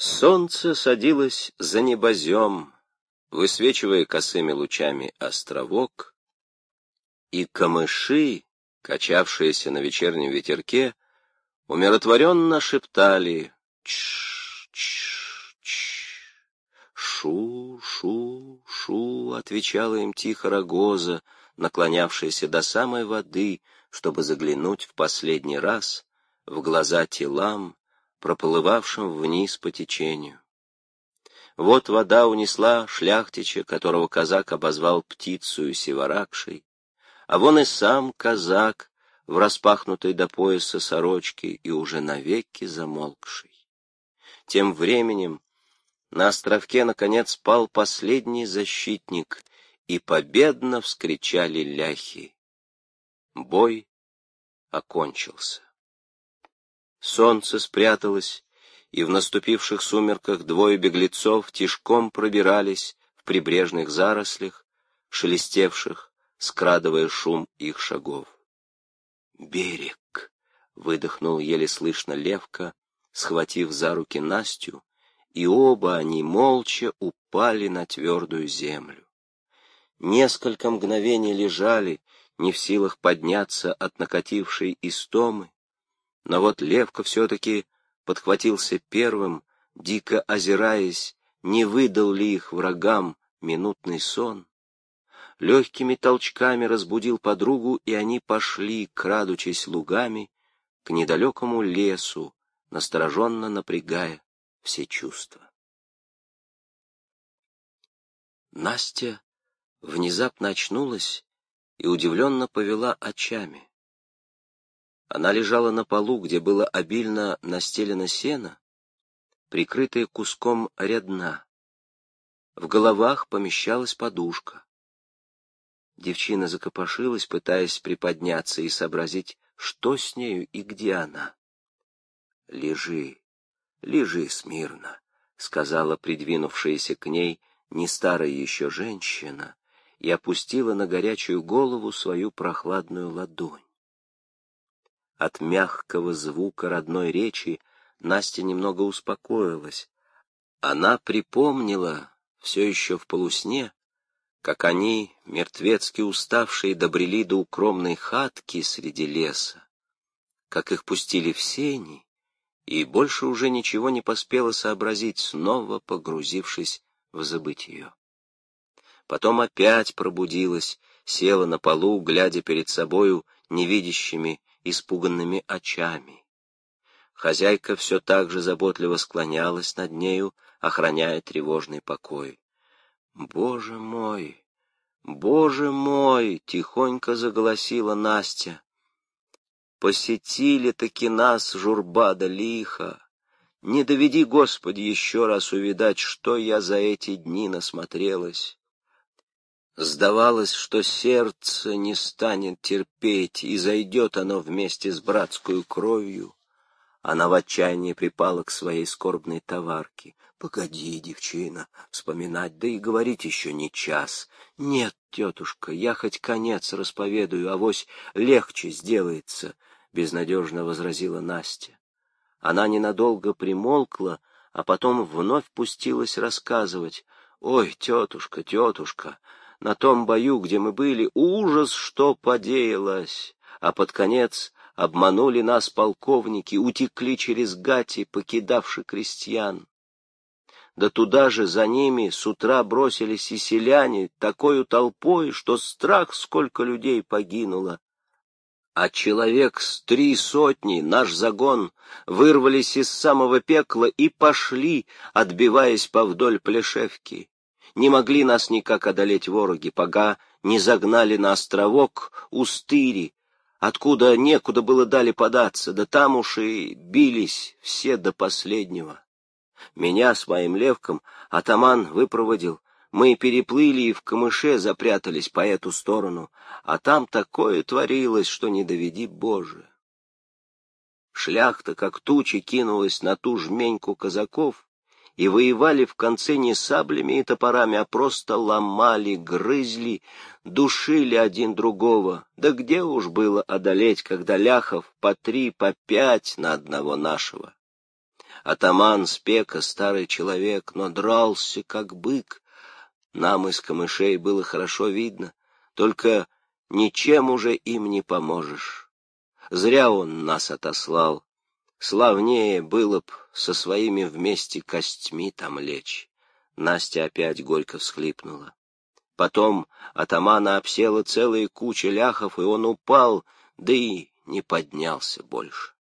Солнце садилось за небозем, высвечивая косыми лучами островок, и камыши, качавшиеся на вечернем ветерке, умиротворенно шептали «Чш-чш-чш». «Шу-шу-шу», — отвечала им тихо рогоза, наклонявшаяся до самой воды, чтобы заглянуть в последний раз в глаза телам, проплывавшим вниз по течению. Вот вода унесла шляхтича, которого казак обозвал птицею северакшей, а вон и сам казак в распахнутой до пояса сорочке и уже навеки замолкший. Тем временем на островке, наконец, пал последний защитник, и победно вскричали ляхи. Бой окончился. Солнце спряталось, и в наступивших сумерках двое беглецов тишком пробирались в прибрежных зарослях, шелестевших, скрадывая шум их шагов. «Берег!» — выдохнул еле слышно Левка, схватив за руки Настю, и оба они молча упали на твердую землю. Несколько мгновений лежали, не в силах подняться от накатившей истомы, но вот Левка все-таки подхватился первым, дико озираясь, не выдал ли их врагам минутный сон. Легкими толчками разбудил подругу, и они пошли, крадучись лугами, к недалекому лесу, настороженно напрягая все чувства. Настя внезапно очнулась и удивленно повела очами. Она лежала на полу, где было обильно настелено сено, прикрытое куском рядна. В головах помещалась подушка. Девчина закопошилась, пытаясь приподняться и сообразить, что с нею и где она. — Лежи, лежи смирно, — сказала придвинувшаяся к ней не старая еще женщина и опустила на горячую голову свою прохладную ладонь. От мягкого звука родной речи Настя немного успокоилась. Она припомнила, все еще в полусне, как они, мертвецки уставшие, добрели до укромной хатки среди леса, как их пустили в сени, и больше уже ничего не поспела сообразить, снова погрузившись в забытье. Потом опять пробудилась, села на полу, глядя перед собою невидящими испуганными очами. Хозяйка все так же заботливо склонялась над нею, охраняя тревожный покой. «Боже мой! Боже мой!» — тихонько заголосила Настя. «Посетили-таки нас журба да лихо! Не доведи, Господи, еще раз увидать, что я за эти дни насмотрелась!» Сдавалось, что сердце не станет терпеть, и зайдет оно вместе с братскую кровью. Она в отчаянии припала к своей скорбной товарке. «Погоди, девчина, вспоминать, да и говорить еще не час. Нет, тетушка, я хоть конец расповедаю, авось легче сделается», — безнадежно возразила Настя. Она ненадолго примолкла, а потом вновь пустилась рассказывать. «Ой, тетушка, тетушка, на том бою, где мы были, ужас, что подеялось, а под конец обманули нас полковники, утекли через гати, покидавши крестьян. Да туда же за ними с утра бросились и селяне, такой толпой, что страх, сколько людей погинуло. А человек с три сотни, наш загон, вырвались из самого пекла и пошли, отбиваясь повдоль Плешевки не могли нас никак одолеть вороги, пока не загнали на островок Устыри, откуда некуда было дали податься, да там уж и бились все до последнего. Меня с моим левком атаман выпроводил, мы переплыли и в камыше запрятались по эту сторону, а там такое творилось, что не доведи Боже. Шляхта, как тучи, кинулась на ту жменьку казаков, и воевали в конце не саблями и топорами, а просто ломали, грызли, душили один другого. Да где уж было одолеть, когда ляхов по три, по пять на одного нашего? Атаман Спека, старый человек, но дрался, как бык. Нам из камышей было хорошо видно, только ничем уже им не поможешь. Зря он нас отослал. Славнее было б со своими вместе костьми там лечь. Настя опять горько всхлипнула. Потом атамана обсела целая куча ляхов, и он упал, да и не поднялся больше.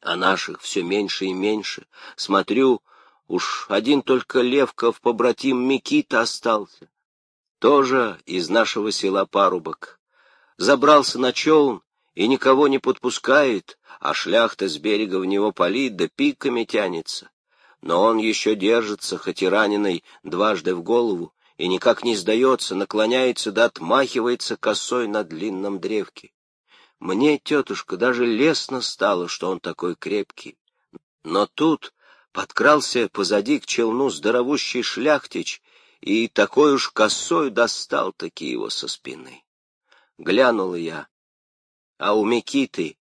А наших все меньше и меньше. Смотрю, уж один только Левков, побратим Микита, остался. Тоже из нашего села парубок. Забрался на челн и никого не подпускает, а шляхта с берега в него палит, да пиками тянется. Но он еще держится, хоть и раненый, дважды в голову, и никак не сдается, наклоняется да отмахивается косой на длинном древке. Мне, тетушка, даже лестно стало, что он такой крепкий. Но тут подкрался позади к челну здоровущий шляхтич и такой уж косой достал таки его со спины. Глянула я, а у Микиты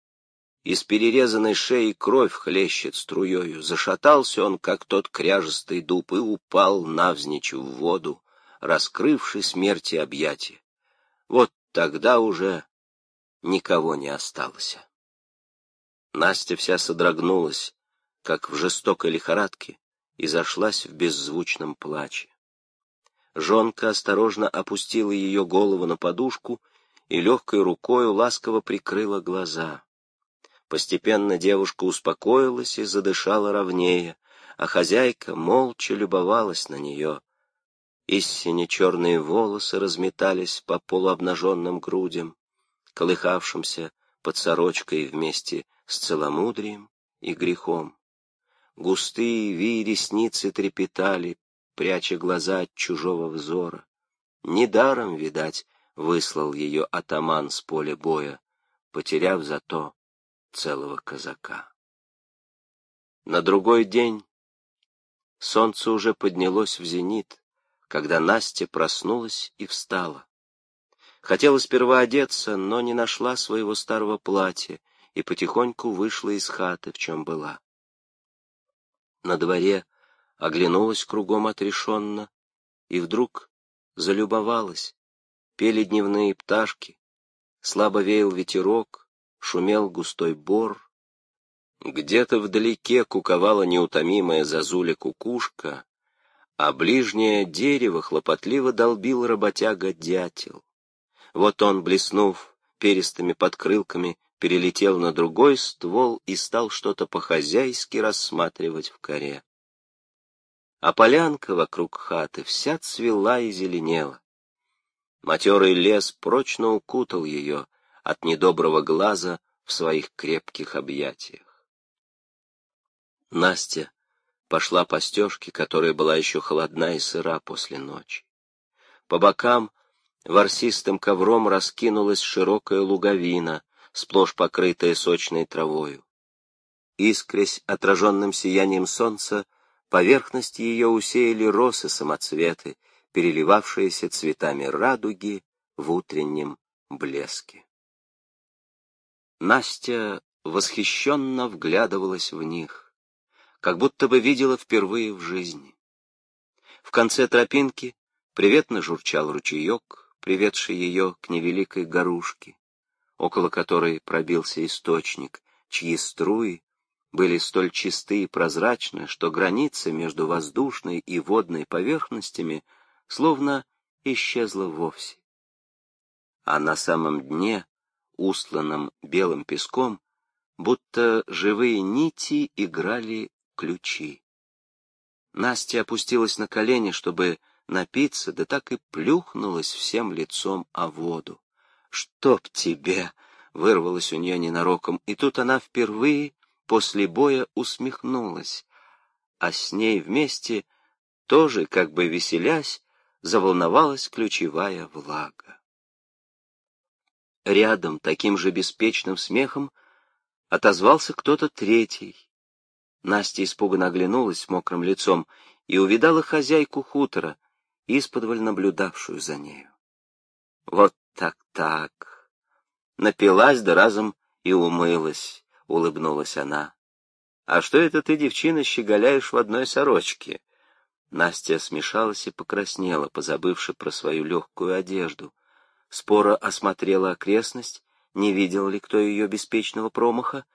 из перерезанной шеи кровь хлещет струею. Зашатался он, как тот кряжестый дуб, и упал навзничь в воду, раскрывший смерти объятия. Вот тогда уже никого не осталось. Настя вся содрогнулась, как в жестокой лихорадке, и зашлась в беззвучном плаче. Жонка осторожно опустила ее голову на подушку и легкой рукою ласково прикрыла глаза. Постепенно девушка успокоилась и задышала ровнее, а хозяйка молча любовалась на нее, Истине черные волосы разметались по полуобнаженным грудям, колыхавшимся под сорочкой вместе с целомудрием и грехом. Густые ви ресницы трепетали, пряча глаза от чужого взора. Недаром, видать, выслал ее атаман с поля боя, потеряв зато целого казака. На другой день солнце уже поднялось в зенит, когда Настя проснулась и встала. Хотела сперва одеться, но не нашла своего старого платья и потихоньку вышла из хаты, в чем была. На дворе оглянулась кругом отрешенно и вдруг залюбовалась. Пели дневные пташки, слабо веял ветерок, шумел густой бор. Где-то вдалеке куковала неутомимая зазуля-кукушка, а ближнее дерево хлопотливо долбил работяга-дятел. Вот он, блеснув перистыми подкрылками, перелетел на другой ствол и стал что-то по-хозяйски рассматривать в коре. А полянка вокруг хаты вся цвела и зеленела. Матерый лес прочно укутал ее от недоброго глаза в своих крепких объятиях. Настя пошла по стежке, которая была еще холодна и сыра после ночи. По бокам ворсистым ковром раскинулась широкая луговина, сплошь покрытая сочной травою. Искрясь отраженным сиянием солнца, поверхность ее усеяли росы самоцветы, переливавшиеся цветами радуги в утреннем блеске. Настя восхищенно вглядывалась в них как будто бы видела впервые в жизни. В конце тропинки приветно журчал ручеек, приведший ее к невеликой горушке, около которой пробился источник, чьи струи были столь чисты и прозрачны, что граница между воздушной и водной поверхностями словно исчезла вовсе. А на самом дне, устланном белым песком, будто живые нити играли ключи. Настя опустилась на колени, чтобы напиться, да так и плюхнулась всем лицом о воду. «Чтоб тебе!» — вырвалось у нее ненароком, и тут она впервые после боя усмехнулась, а с ней вместе, тоже как бы веселясь, заволновалась ключевая влага. Рядом таким же беспечным смехом отозвался кто-то третий, Настя испуганно оглянулась мокрым лицом и увидала хозяйку хутора, исподволь наблюдавшую за нею. Вот так-так. Напилась да разом и умылась, улыбнулась она. «А что это ты, девчина, щеголяешь в одной сорочке?» Настя смешалась и покраснела, позабывши про свою легкую одежду. Спора осмотрела окрестность, не видел ли кто ее беспечного промаха,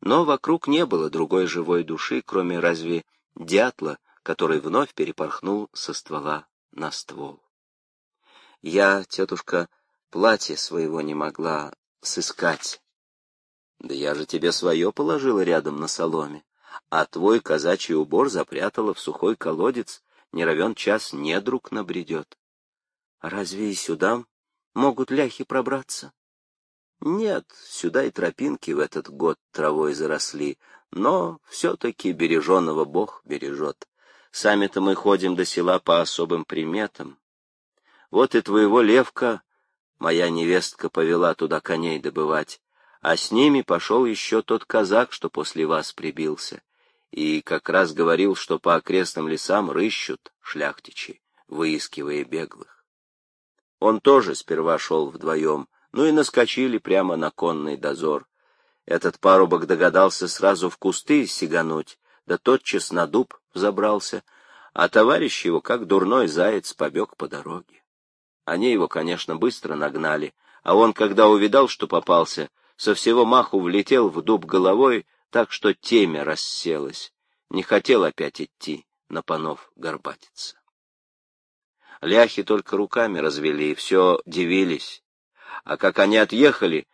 но вокруг не было другой живой души, кроме разве дятла, который вновь перепорхнул со ствола на ствол. Я, тетушка, платье своего не могла сыскать. Да я же тебе свое положила рядом на соломе, а твой казачий убор запрятала в сухой колодец, не равен час недруг набредет. Разве и сюда могут ляхи пробраться? Нет, сюда и тропинки в этот год травой заросли, но все-таки береженного Бог бережет. Сами-то мы ходим до села по особым приметам. Вот и твоего Левка моя невестка повела туда коней добывать, а с ними пошел еще тот казак, что после вас прибился, и как раз говорил, что по окрестным лесам рыщут шляхтичи, выискивая беглых. Он тоже сперва шел вдвоем, ну и наскочили прямо на конный дозор. Этот парубок догадался сразу в кусты сигануть, да тотчас на дуб забрался, а товарищ его, как дурной заяц, побег по дороге. Они его, конечно, быстро нагнали, а он, когда увидал, что попался, со всего маху влетел в дуб головой, так что темя расселась, не хотел опять идти на панов горбатиться. Ляхи только руками развели и все дивились, а как они отъехали,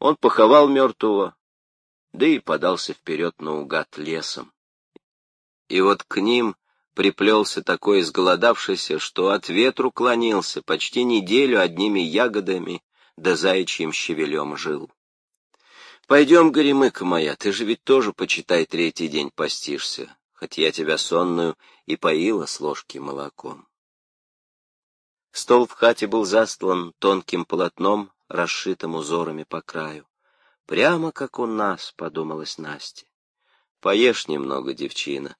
он поховал мертвого, да и подался вперед наугад лесом. И вот к ним приплелся такой изголодавшийся, что от ветру клонился, почти неделю одними ягодами да заячьим щавелем жил. Пойдем, горемыка моя, ты же ведь тоже, почитай, третий день постишься, хоть я тебя сонную и поила с ложки молоком. Стол в хате был застлан тонким полотном, расшитым узорами по краю. Прямо как у нас, — подумалась Настя. Поешь немного, девчина.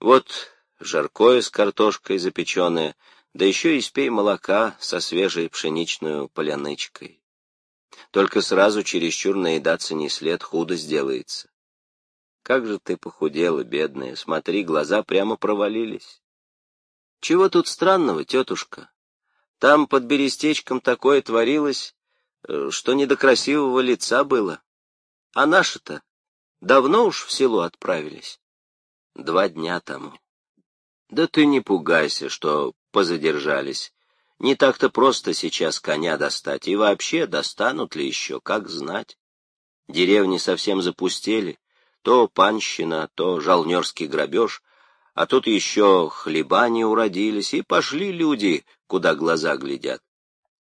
Вот жаркое с картошкой запеченное, да еще и спей молока со свежей пшеничной полянычкой. Только сразу чересчур наедаться не след, худо сделается. Как же ты похудела, бедная, смотри, глаза прямо провалились. Чего тут странного, тетушка? Там под берестечком такое творилось, э, что не до красивого лица было. А наши-то давно уж в село отправились. Два дня тому. Да ты не пугайся, что позадержались. Не так-то просто сейчас коня достать, и вообще достанут ли еще, как знать. Деревни совсем запустели, то панщина, то жалнерский грабеж, а тут еще хлеба не уродились, и пошли люди, куда глаза глядят.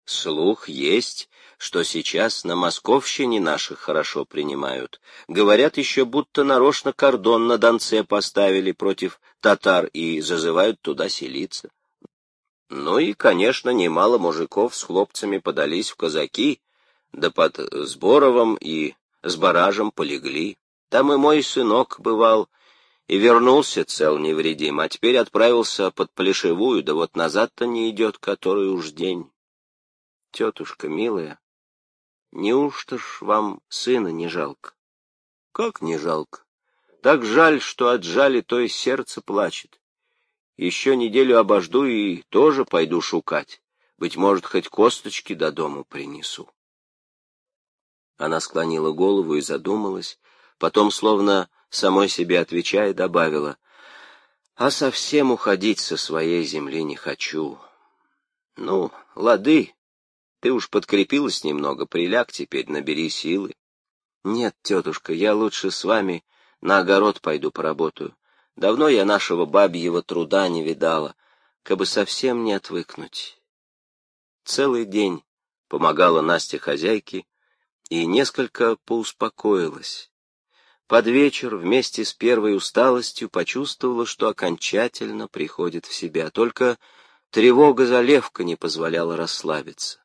Слух есть, что сейчас на Московщине наших хорошо принимают. Говорят еще, будто нарочно кордон на Донце поставили против татар и зазывают туда селиться. Ну и, конечно, немало мужиков с хлопцами подались в казаки, да под Сборовым и с Баражем полегли. Там и мой сынок бывал, и вернулся цел невредим, а теперь отправился под Плешевую, да вот назад-то не идет который уж день. Тетушка милая, неужто ж вам сына не жалко? Как не жалко? Так жаль, что от жали то и сердце плачет. Еще неделю обожду и тоже пойду шукать. Быть может, хоть косточки до дому принесу. Она склонила голову и задумалась, потом, словно самой себе отвечая, добавила, «А совсем уходить со своей земли не хочу. Ну, лады, ты уж подкрепилась немного, приляг теперь, набери силы. Нет, тетушка, я лучше с вами на огород пойду поработаю. Давно я нашего бабьего труда не видала, кабы совсем не отвыкнуть. Целый день помогала Насте хозяйке и несколько поуспокоилась. Под вечер вместе с первой усталостью почувствовала, что окончательно приходит в себя, только тревога за Левка не позволяла расслабиться.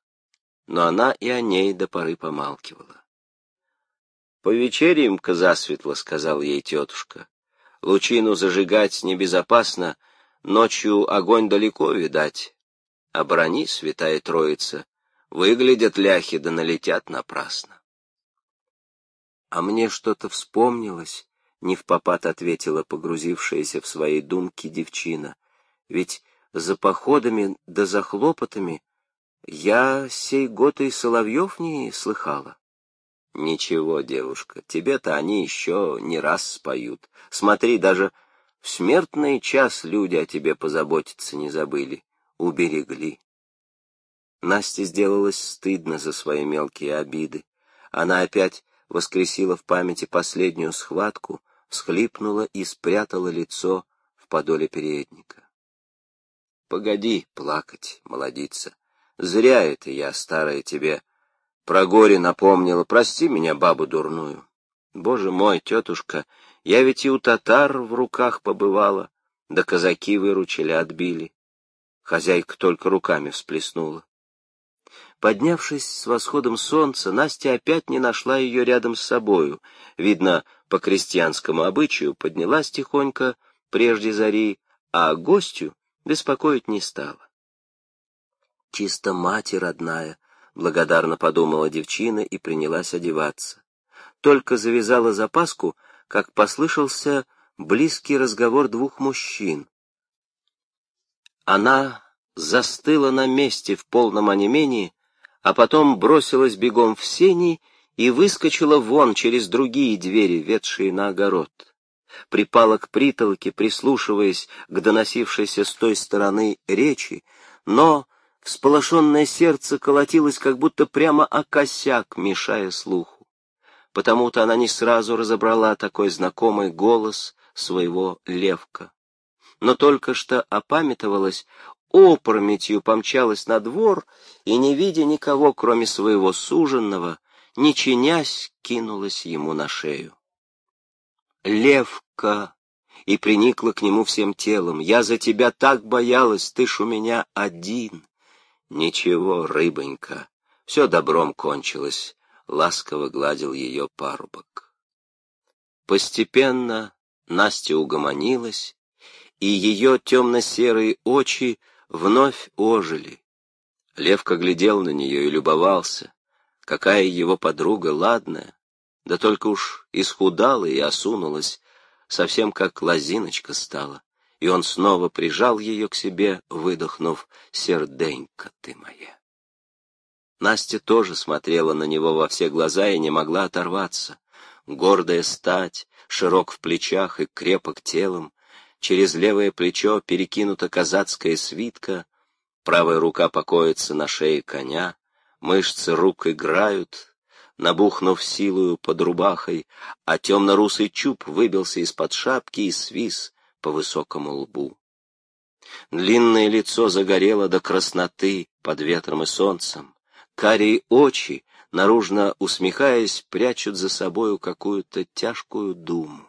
Но она и о ней до поры помалкивала. «Повечеряем-ка засветло», — сказал ей тетушка. «Лучину зажигать небезопасно, ночью огонь далеко видать. Оборони, святая троица, выглядят ляхи да налетят напрасно». А мне что-то вспомнилось, — не в попад ответила погрузившаяся в свои думки девчина. «Ведь за походами да за хлопотами я сей год и Соловьев не слыхала». «Ничего, девушка, тебе-то они еще не раз споют. Смотри, даже в смертный час люди о тебе позаботиться не забыли, уберегли». Насте сделалось стыдно за свои мелкие обиды. Она опять воскресила в памяти последнюю схватку, всхлипнула и спрятала лицо в подоле передника. Погоди плакать, молодица. Зря это я, старая, тебе про горе напомнила. Прости меня, бабу дурную. Боже мой, тетушка, я ведь и у татар в руках побывала, да казаки выручили, отбили. Хозяйка только руками всплеснула. Поднявшись с восходом солнца, Настя опять не нашла ее рядом с собою. Видно, по крестьянскому обычаю поднялась тихонько прежде зари, а гостю беспокоить не стала. «Чисто мать родная», — благодарно подумала девчина и принялась одеваться. Только завязала запаску, как послышался близкий разговор двух мужчин. Она застыла на месте в полном онемении, а потом бросилась бегом в сени и выскочила вон через другие двери, ведшие на огород. Припала к притолке, прислушиваясь к доносившейся с той стороны речи, но всполошенное сердце колотилось как будто прямо о косяк, мешая слуху. Потому-то она не сразу разобрала такой знакомый голос своего левка. Но только что опамятовалась, опрометью помчалась на двор и, не видя никого, кроме своего суженного, не чинясь, кинулась ему на шею. «Левка!» и приникла к нему всем телом. «Я за тебя так боялась, ты ж у меня один!» «Ничего, рыбонька, все добром кончилось», — ласково гладил ее парубок. Постепенно Настя угомонилась, и ее темно-серые очи вновь ожили. Левка глядел на нее и любовался. Какая его подруга ладная, да только уж исхудала и осунулась, совсем как лозиночка стала, и он снова прижал ее к себе, выдохнув «Серденька ты моя». Настя тоже смотрела на него во все глаза и не могла оторваться. Гордая стать, широк в плечах и крепок телом, через левое плечо перекинута казацкая свитка, правая рука покоится на шее коня, мышцы рук играют, набухнув силою под рубахой, а темно-русый чуб выбился из-под шапки и свис по высокому лбу. Длинное лицо загорело до красноты под ветром и солнцем, карие очи, наружно усмехаясь, прячут за собою какую-то тяжкую думу.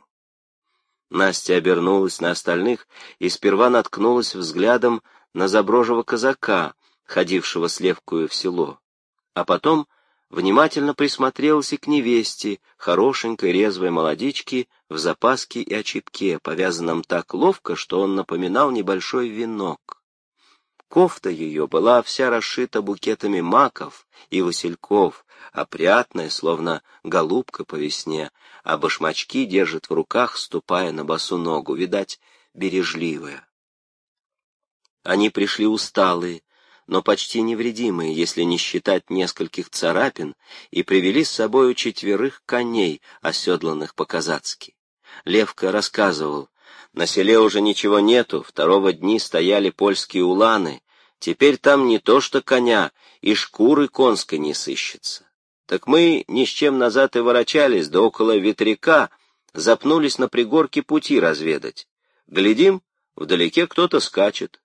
Настя обернулась на остальных и сперва наткнулась взглядом на заброжего казака, ходившего с Левкою в село, а потом внимательно присмотрелась и к невесте, хорошенькой резвой молодичке в запаске и очепке, повязанном так ловко, что он напоминал небольшой венок. Кофта ее была вся расшита букетами маков и васильков, опрятная, словно голубка по весне, а башмачки держит в руках, ступая на босу ногу, видать, бережливая. Они пришли усталые, но почти невредимые, если не считать нескольких царапин, и привели с собою четверых коней, оседланных по-казацки. Левка рассказывал, на селе уже ничего нету, второго дни стояли польские уланы, теперь там не то что коня, и шкуры конской не сыщется. Так мы ни с чем назад и ворочались, да около ветряка запнулись на пригорке пути разведать. Глядим, вдалеке кто-то скачет.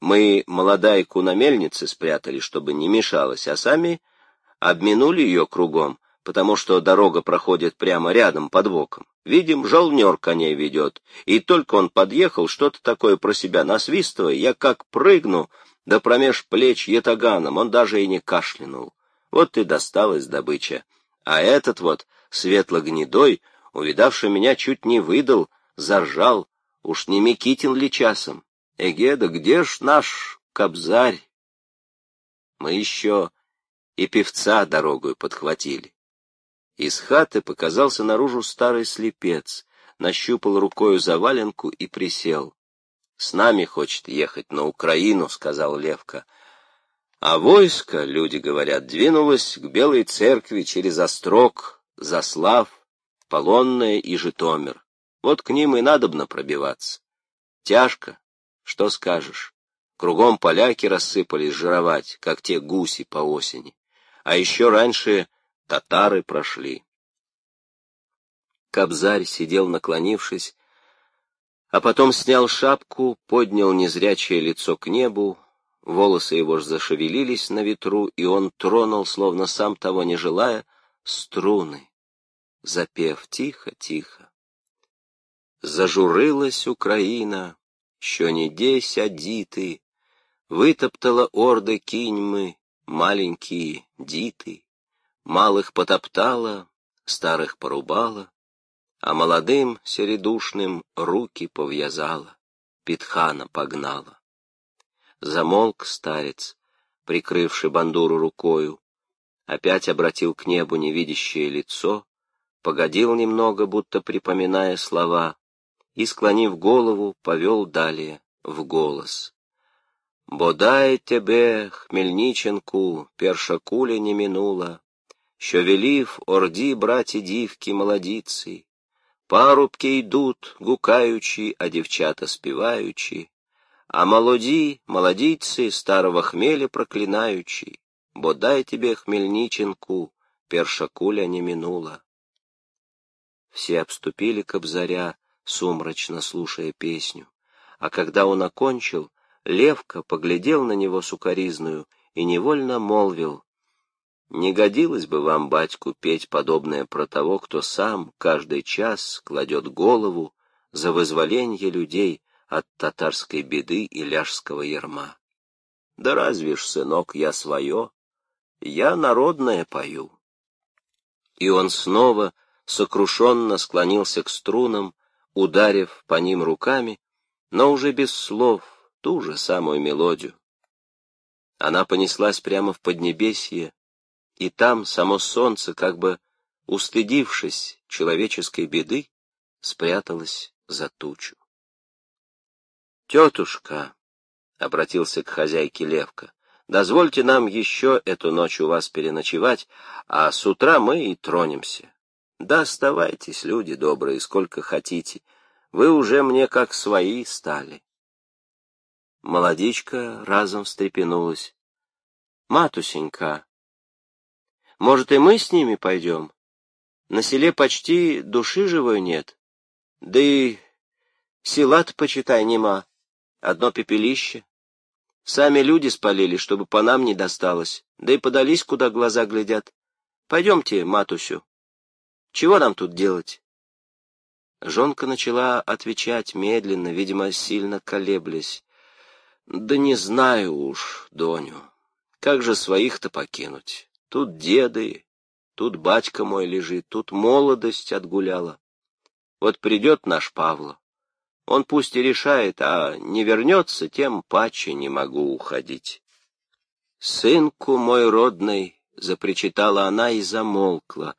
Мы молодайку на мельнице спрятали, чтобы не мешалось, а сами обминули ее кругом, потому что дорога проходит прямо рядом, под боком. Видим, жолнер коней ведет, и только он подъехал, что-то такое про себя насвистывая, я как прыгну, да промеж плеч етаганом, он даже и не кашлянул. Вот и досталась добыча. А этот вот, светло-гнедой, увидавший меня, чуть не выдал, заржал. Уж не Микитин ли часом? Эге, да где ж наш кобзарь? Мы еще и певца дорогою подхватили. Из хаты показался наружу старый слепец, нащупал рукою заваленку и присел. «С нами хочет ехать на Украину», — сказал Левка. А войско, люди говорят, двинулось к Белой церкви через Острог, Заслав, Полонное и Житомир. Вот к ним и надобно пробиваться. Тяжко, что скажешь. Кругом поляки рассыпались жировать, как те гуси по осени. А еще раньше татары прошли. Кобзарь сидел наклонившись, а потом снял шапку, поднял незрячее лицо к небу, волосы его ж зашевелились на ветру, и он тронул, словно сам того не желая, струны, запев тихо-тихо. Зажурилась Украина, що не десь адіти, витоптала орди кіньми маленькі діти, малых потоптала, старых порубала, а молодым середушным руки пов'язала, під хана погнала. Замолк старец, прикрывший бандуру рукою, опять обратил к небу невидящее лицо, погодил немного, будто припоминая слова, и, склонив голову, повел далее в голос. Бодай тебе, Хмельниченку, перша куля не минула, що велів орді браті дівки молодиці, парубки йдуть, гукаючи, а дівчата співаючи, а молоді, молодиці, старого хмеля проклинаючи, бодай тебе, Хмельниченку, перша куля не минула. Все обступили Кобзаря, сумрачно слушая песню, а когда он окончил, Левка поглядел на него сукоризную и невольно молвил, «Не годилось бы вам, батьку, петь подобное про того, кто сам каждый час кладет голову за вызволение людей от татарской беды и ляжского ярма. Да разве ж, сынок, я свое, я народное пою». И он снова сокрушенно склонился к струнам, ударив по ним руками, но уже без слов, ту же самую мелодию. Она понеслась прямо в Поднебесье, и там само солнце, как бы устыдившись человеческой беды, спряталось за тучу. «Тетушка», — обратился к хозяйке Левка, — «дозвольте нам еще эту ночь у вас переночевать, а с утра мы и тронемся. Да оставайтесь, люди добрые, сколько хотите, вы уже мне как свои стали». Молодичка разом встрепенулась. «Матусенька, может, и мы с ними пойдем? На селе почти души живой нет. Да и села-то, почитай, нема. Одно пепелище. Сами люди спалили, чтобы по нам не досталось, да и подались, куда глаза глядят. Пойдемте, матусю. Чего нам тут делать?» Жонка начала отвечать медленно, видимо, сильно колеблясь. Да не знаю уж, Доню, как же своих-то покинуть? Тут деды, тут батька мой лежит, тут молодость отгуляла. Вот придет наш Павло, он пусть и решает, а не вернется, тем паче не могу уходить. «Сынку мой родный», — запричитала она и замолкла,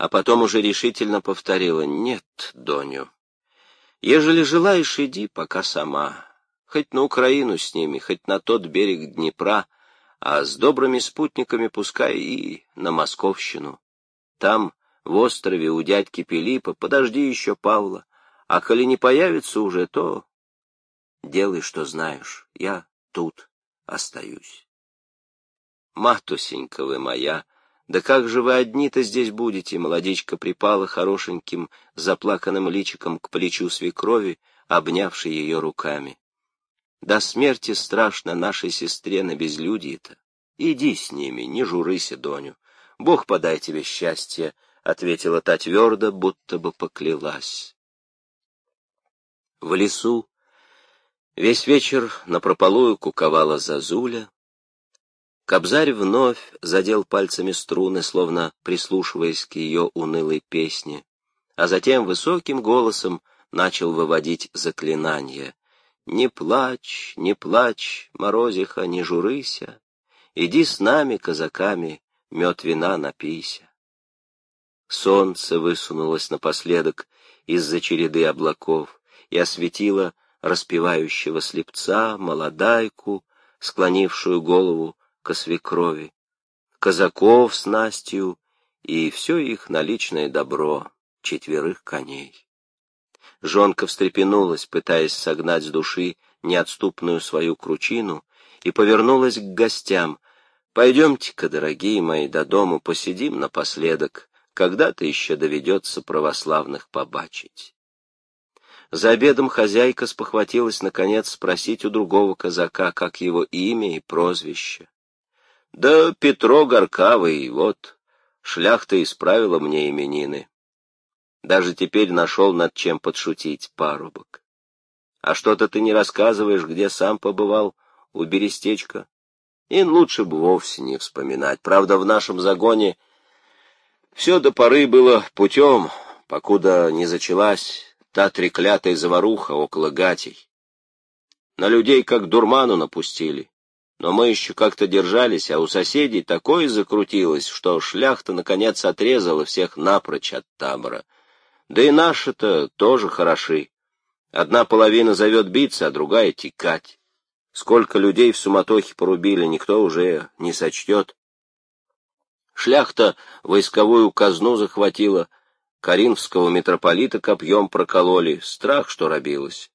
а потом уже решительно повторила, «Нет, Доню, ежели желаешь, иди пока сама» хоть на Украину с ними, хоть на тот берег Днепра, а с добрыми спутниками пускай и на Московщину. Там, в острове у дядьки Пилипа, подожди еще Павла, а коли не появится уже, то делай, что знаешь, я тут остаюсь. Матусенька вы моя, да как же вы одни-то здесь будете? Молодичка припала хорошеньким, заплаканным личиком к плечу свекрови, обнявшей ее руками. До смерти страшно нашей сестре на безлюдье-то. Иди с ними, не журыся, Доню. Бог подай тебе счастье, — ответила та твердо, будто бы поклялась. В лесу весь вечер напропалую куковала зазуля. Кобзарь вновь задел пальцами струны, словно прислушиваясь к ее унылой песне, а затем высоким голосом начал выводить заклинания. Не плачь, не плачь, морозиха, не журыся, Иди с нами, казаками, мед вина напейся. Солнце высунулось напоследок из-за череды облаков и осветила распевающего слепца, молодайку, склонившую голову ко свекрови, казаков с Настью и все их наличное добро, четверых коней. Жонка встрепенулась, пытаясь согнать с души неотступную свою кручину, и повернулась к гостям. «Пойдемте-ка, дорогие мои, до дому посидим напоследок, когда-то еще доведется православных побачить». За обедом хозяйка спохватилась, наконец, спросить у другого казака, как его имя и прозвище. «Да Петро Горкавый, вот, шляхта исправила мне именины. Даже теперь нашел над чем подшутить парубок. А что-то ты не рассказываешь, где сам побывал у Берестечка? И лучше бы вовсе не вспоминать. Правда, в нашем загоне все до поры было путем, покуда не зачалась та треклятая заваруха около гатей. На людей как дурману напустили. Но мы еще как-то держались, а у соседей такое закрутилось, что шляхта наконец отрезала всех напрочь от табора. Да и наши-то тоже хороши. Одна половина зовет биться, а другая — текать. Сколько людей в суматохе порубили, никто уже не сочтет. Шляхта войсковую казну захватила, Каринского митрополита копьем прокололи, страх, что робилось.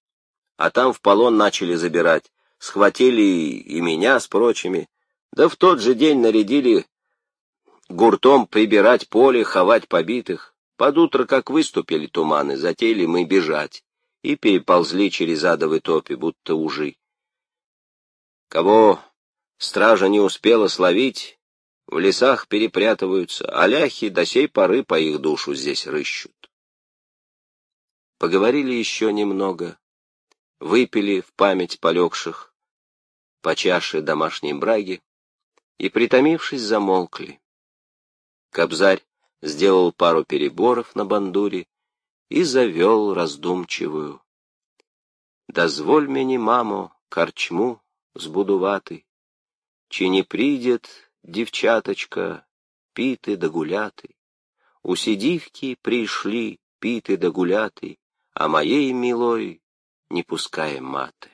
А там в полон начали забирать, схватили и меня с прочими, да в тот же день нарядили гуртом прибирать поле, ховать побитых. Под утро, как выступили туманы, затеяли мы бежать и переползли через адовые топи, будто ужи. Кого стража не успела словить, в лесах перепрятываются, а ляхи до сей поры по их душу здесь рыщут. Поговорили еще немного, выпили в память полегших по чаше домашней браги и, притомившись, замолкли. Кобзарь сделал пару переборов на бандуре и завел раздумчивую. «Дозволь мені, мамо, корчму збудувати, чи не придет дівчаточка піти да гуляти. Усі дівки прийшли піти да гуляти, а моєї милої не пускає мати.